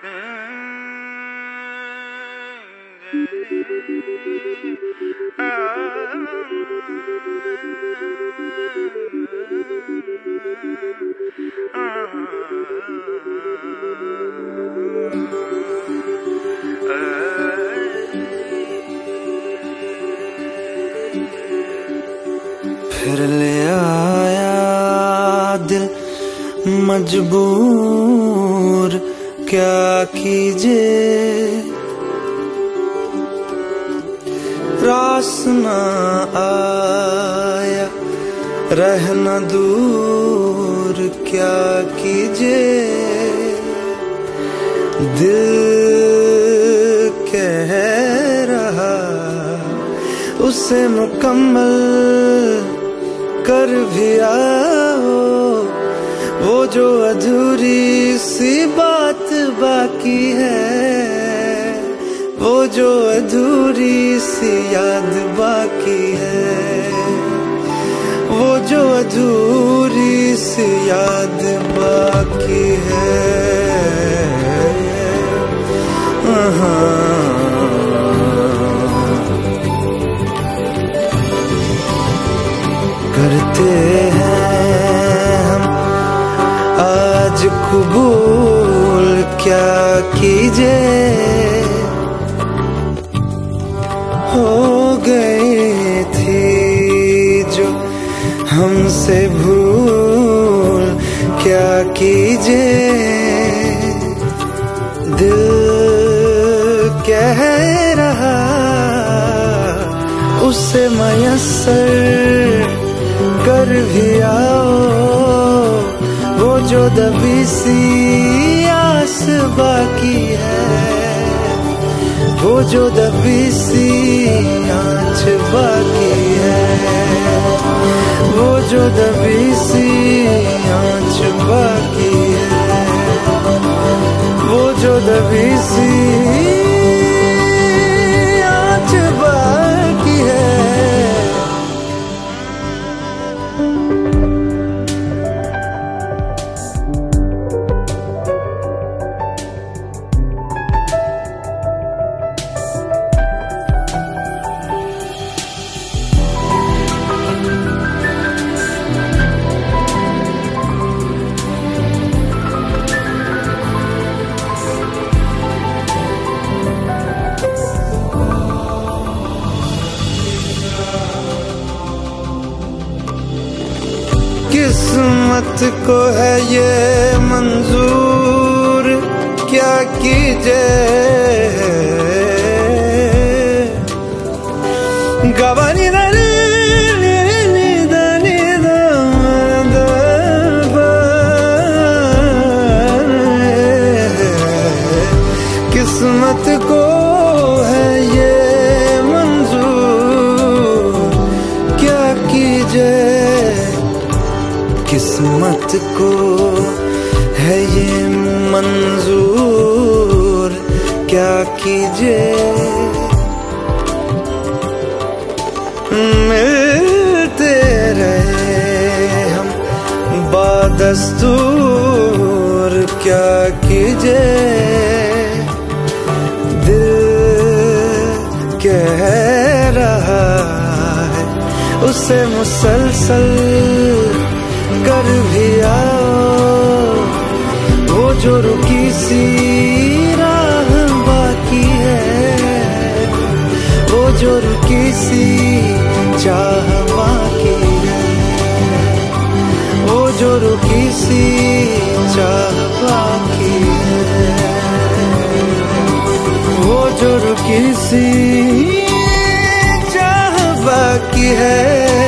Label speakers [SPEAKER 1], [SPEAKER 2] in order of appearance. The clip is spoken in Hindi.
[SPEAKER 1] फिर ले आया दिल मजबूर। क्या कीजिए? रास न आया रहना दूर, क्या कीजिए? दिल कह रहा, उसे मुकम्मल कर भी आओ, वो जो अधूरी सी बात बाकी है। वो जो अधूरी सी याद बाकी है। वो जो अधूरी सी याद बाकी है। करते हैं हम आज कबूल क्या कीजिए? हो गई थी जो हमसे भूल। क्या कीजिए? दिल कह रहा, उसे मयसर कर भी आओ। वो जो दबी सी आस बाकी है। वो जो दबी सी आँच बाकी है। वो जो दबी सी आँच बाकी है। वो जो दबी सी किस्मत को है ये मंजूर? क्या कीजिए? गवानी किस्मत को है ये मंजूर? क्या कीजिए? किस्मत को है ये मंजूर, क्या कीजिए? मिलते रहे हम बादस्तूर, क्या कीजिए? दिल कह रहा है, उसे मुसलसल कर भी आओ वो जो रुकी सी राह बाकी है, वो जो रुकी सी चाह बाकी है, वो जो रुकी सी चाह बाकी है, वो जो रुकी सी चाह बाकी है।